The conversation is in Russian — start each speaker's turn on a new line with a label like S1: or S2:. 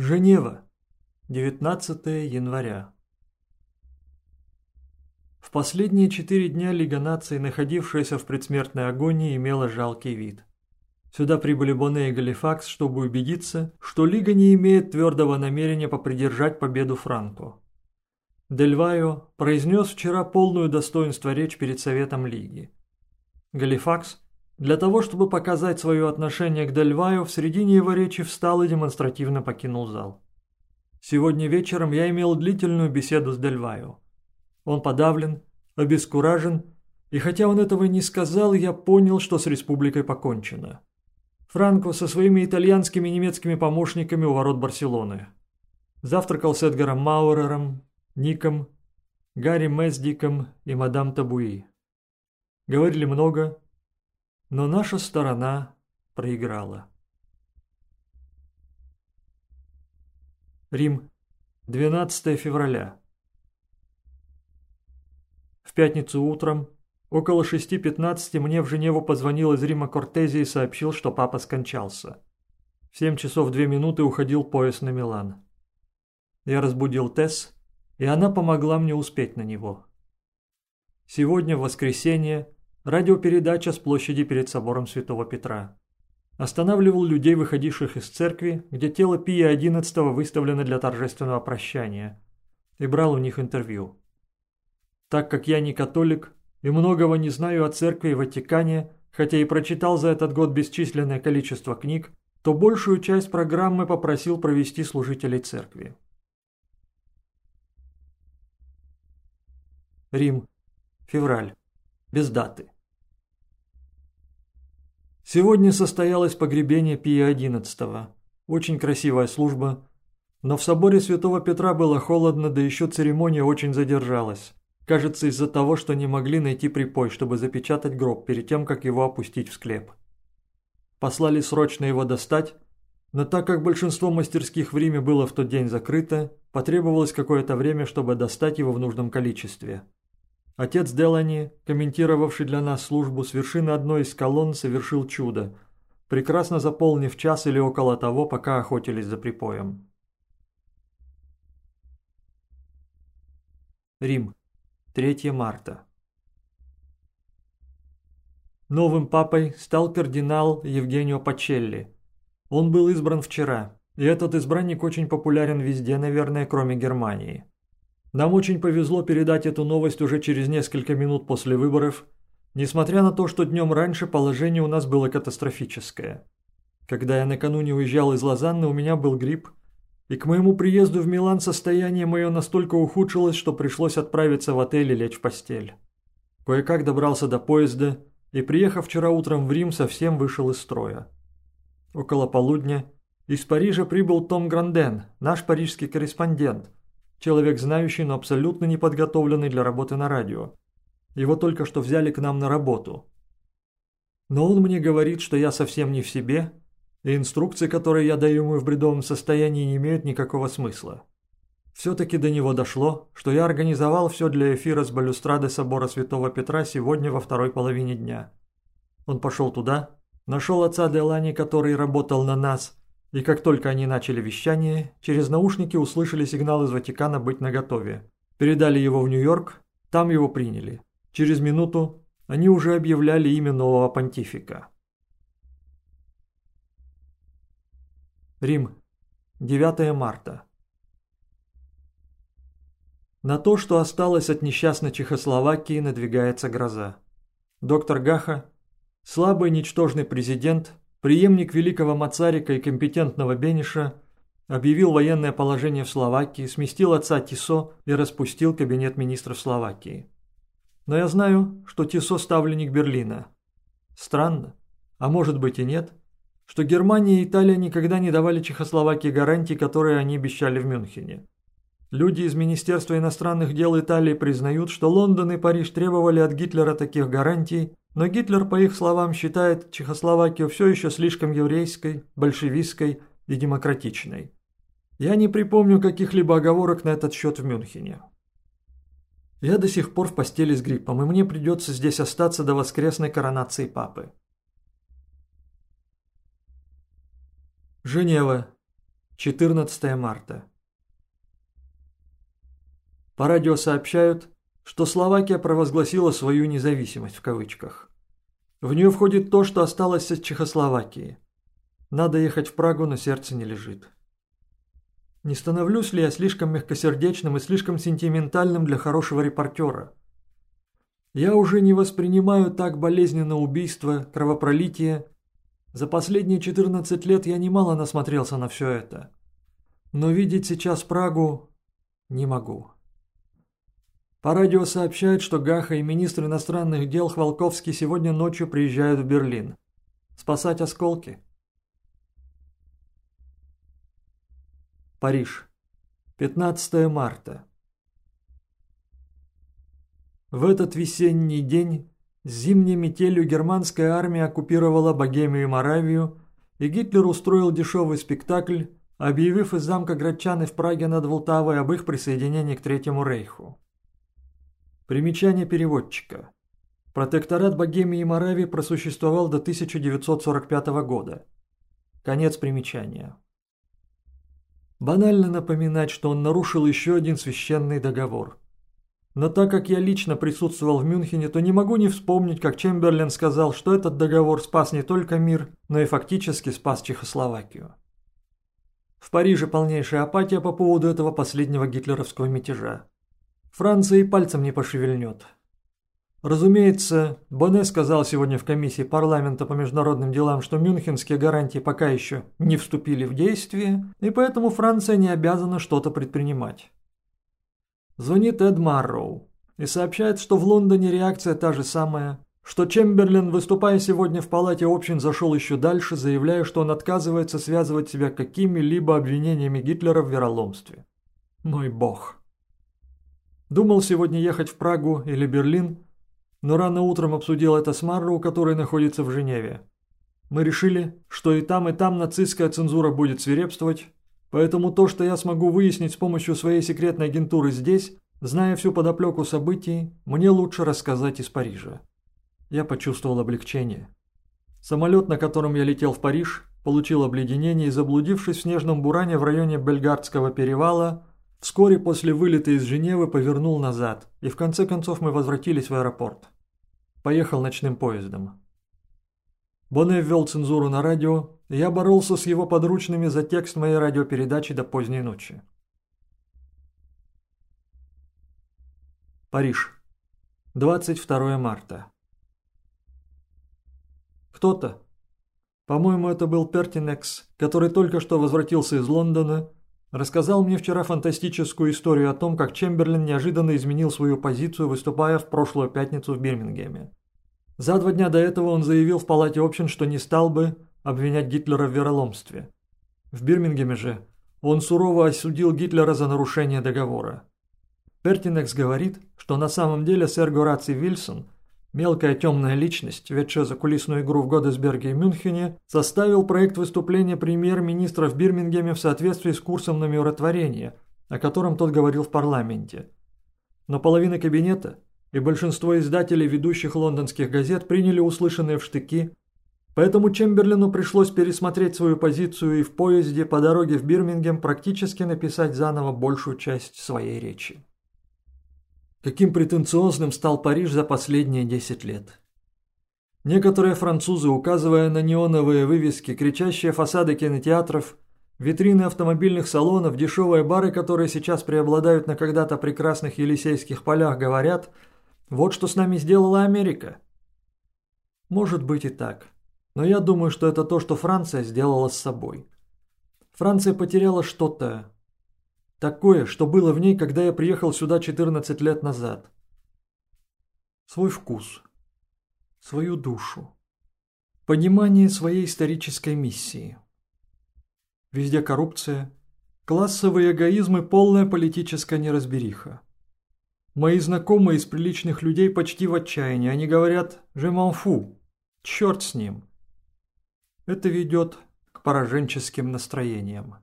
S1: Женева, 19 января. В последние четыре дня Лига наций, находившаяся в предсмертной агонии, имела жалкий вид. Сюда прибыли Боне и Галифакс, чтобы убедиться, что Лига не имеет твердого намерения попридержать победу Франко. Дельвайо произнес вчера полную достоинство речь перед Советом Лиги. Галифакс, для того, чтобы показать свое отношение к Дельваю, в середине его речи встал и демонстративно покинул зал. Сегодня вечером я имел длительную беседу с Дельваю. Он подавлен, обескуражен, и хотя он этого не сказал, я понял, что с республикой покончено. Франко со своими итальянскими и немецкими помощниками у ворот Барселоны. Завтракал с Эдгаром Маурером, Ником, Гарри Месдиком и мадам Табуи. Говорили много, но наша сторона проиграла. Рим, 12 февраля. В пятницу утром, около 6.15, мне в Женеву позвонил из Рима Кортези и сообщил, что папа скончался. В 7 часов 2 минуты уходил поезд на Милан. Я разбудил Тесс, и она помогла мне успеть на него. Сегодня, в воскресенье, радиопередача с площади перед собором Святого Петра. Останавливал людей, выходивших из церкви, где тело Пия XI выставлено для торжественного прощания, и брал у них интервью. Так как я не католик и многого не знаю о церкви и Ватикане, хотя и прочитал за этот год бесчисленное количество книг, то большую часть программы попросил провести служителей церкви. Рим. Февраль. Без даты. Сегодня состоялось погребение Пия XI. Очень красивая служба. Но в соборе Святого Петра было холодно, да еще церемония очень задержалась. Кажется, из-за того, что не могли найти припой, чтобы запечатать гроб перед тем, как его опустить в склеп. Послали срочно его достать, но так как большинство мастерских в Риме было в тот день закрыто, потребовалось какое-то время, чтобы достать его в нужном количестве. Отец Делани, комментировавший для нас службу с вершины одной из колонн, совершил чудо, прекрасно заполнив час или около того, пока охотились за припоем. Рим. 3 марта. Новым папой стал кардинал Евгенио Пачелли. Он был избран вчера, и этот избранник очень популярен везде, наверное, кроме Германии. Нам очень повезло передать эту новость уже через несколько минут после выборов, несмотря на то, что днем раньше положение у нас было катастрофическое. Когда я накануне уезжал из Лозанны, у меня был грипп, и к моему приезду в Милан состояние мое настолько ухудшилось, что пришлось отправиться в отель и лечь в постель. Кое-как добрался до поезда, и, приехав вчера утром в Рим, совсем вышел из строя. Около полудня из Парижа прибыл Том Гранден, наш парижский корреспондент – Человек знающий, но абсолютно неподготовленный для работы на радио. Его только что взяли к нам на работу. Но он мне говорит, что я совсем не в себе, и инструкции, которые я даю ему в бредовом состоянии, не имеют никакого смысла. Все-таки до него дошло, что я организовал все для эфира с балюстрады собора Святого Петра сегодня во второй половине дня. Он пошел туда, нашел отца Делани, который работал на нас, и как только они начали вещание, через наушники услышали сигнал из Ватикана быть наготове. Передали его в Нью-Йорк, там его приняли. Через минуту они уже объявляли имя нового понтифика. Рим. 9 марта. На то, что осталось от несчастной Чехословакии, надвигается гроза. Доктор Гаха, слабый ничтожный президент, преемник великого Мацарика и компетентного Бениша, объявил военное положение в Словакии, сместил отца Тисо и распустил кабинет министров Словакии. Но я знаю, что Тисо ставленник Берлина. Странно, а может быть и нет, что Германия и Италия никогда не давали Чехословакии гарантий, которые они обещали в Мюнхене. Люди из Министерства иностранных дел Италии признают, что Лондон и Париж требовали от Гитлера таких гарантий, но Гитлер, по их словам, считает Чехословакию все еще слишком еврейской, большевистской и демократичной. Я не припомню каких-либо оговорок на этот счет в Мюнхене. Я до сих пор в постели с гриппом, и мне придется здесь остаться до воскресной коронации папы. Женева. 14 марта. По радио сообщают, что Словакия провозгласила свою независимость в кавычках. В нее входит то, что осталось от Чехословакии. Надо ехать в Прагу, но сердце не лежит. Не становлюсь ли я слишком мягкосердечным и слишком сентиментальным для хорошего репортера? Я уже не воспринимаю так болезненно убийство, кровопролитие. За последние 14 лет я немало насмотрелся на все это. Но видеть сейчас Прагу не могу. По радио сообщают, что Гаха и министр иностранных дел Хвалковский сегодня ночью приезжают в Берлин. Спасать осколки. Париж. 15 марта. В этот весенний день с зимней метелью германская армия оккупировала Богемию и Моравию, и Гитлер устроил дешевый спектакль, объявив из замка Градчаны в Праге над Волтавой об их присоединении к Третьему Рейху. Примечание переводчика. Протекторат Богемии и Моравии просуществовал до 1945 года. Конец примечания. Банально напоминать, что он нарушил еще один священный договор – но так как я лично присутствовал в Мюнхене, то не могу не вспомнить, как Чемберлен сказал, что этот договор спас не только мир, но и фактически спас Чехословакию. В Париже полнейшая апатия по поводу этого последнего гитлеровского мятежа. Франция и пальцем не пошевельнет. Разумеется, Боне сказал сегодня в комиссии парламента по международным делам, что мюнхенские гарантии пока еще не вступили в действие, и поэтому Франция не обязана что-то предпринимать. Звонит Эд Марроу и сообщает, что в Лондоне реакция та же самая, что Чемберлен, выступая сегодня в палате общин, зашел еще дальше, заявляя, что он отказывается связывать себя какими-либо обвинениями Гитлера в вероломстве. Мой бог. Думал сегодня ехать в Прагу или Берлин, но рано утром обсудил это с Марроу, который находится в Женеве. Мы решили, что и там, и там нацистская цензура будет свирепствовать, Поэтому то, что я смогу выяснить с помощью своей секретной агентуры здесь, зная всю подоплеку событий, мне лучше рассказать из Парижа. Я почувствовал облегчение. Самолет, на котором я летел в Париж, получил обледенение и, заблудившись в снежном буране в районе Бельгардского перевала, вскоре после вылета из Женевы повернул назад, и в конце концов мы возвратились в аэропорт. Поехал ночным поездом. Боне ввел цензуру на радио, и я боролся с его подручными за текст моей радиопередачи до поздней ночи. Париж. 22 марта. Кто-то, по-моему, это был Пертинекс, который только что возвратился из Лондона, рассказал мне вчера фантастическую историю о том, как Чемберлин неожиданно изменил свою позицию, выступая в прошлую пятницу в Бирмингеме. За два дня до этого он заявил в Палате общин, что не стал бы обвинять Гитлера в вероломстве. В Бирмингеме же он сурово осудил Гитлера за нарушение договора. Пертинекс говорит, что на самом деле сэр Гораций Вильсон, мелкая темная личность, ведшая закулисную игру в Годесберге и Мюнхене, составил проект выступления премьер-министра в Бирмингеме в соответствии с курсом на миротворение, о котором тот говорил в парламенте. Но половина кабинета и большинство издателей ведущих лондонских газет приняли услышанные в штыки, поэтому Чемберлину пришлось пересмотреть свою позицию и в поезде по дороге в Бирмингем практически написать заново большую часть своей речи. Каким претенциозным стал Париж за последние 10 лет. Некоторые французы, указывая на неоновые вывески, кричащие фасады кинотеатров, витрины автомобильных салонов, дешевые бары, которые сейчас преобладают на когда-то прекрасных Елисейских полях, говорят – вот что с нами сделала Америка. Может быть и так. Но я думаю, что это то, что Франция сделала с собой. Франция потеряла что-то такое, что было в ней, когда я приехал сюда 14 лет назад. Свой вкус, свою душу, понимание своей исторической миссии. Везде коррупция, классовый эгоизм и полная политическая неразбериха. Мои знакомые из приличных людей почти в отчаянии. Они говорят «je m'en fous», черт с ним. Это ведет к пораженческим настроениям.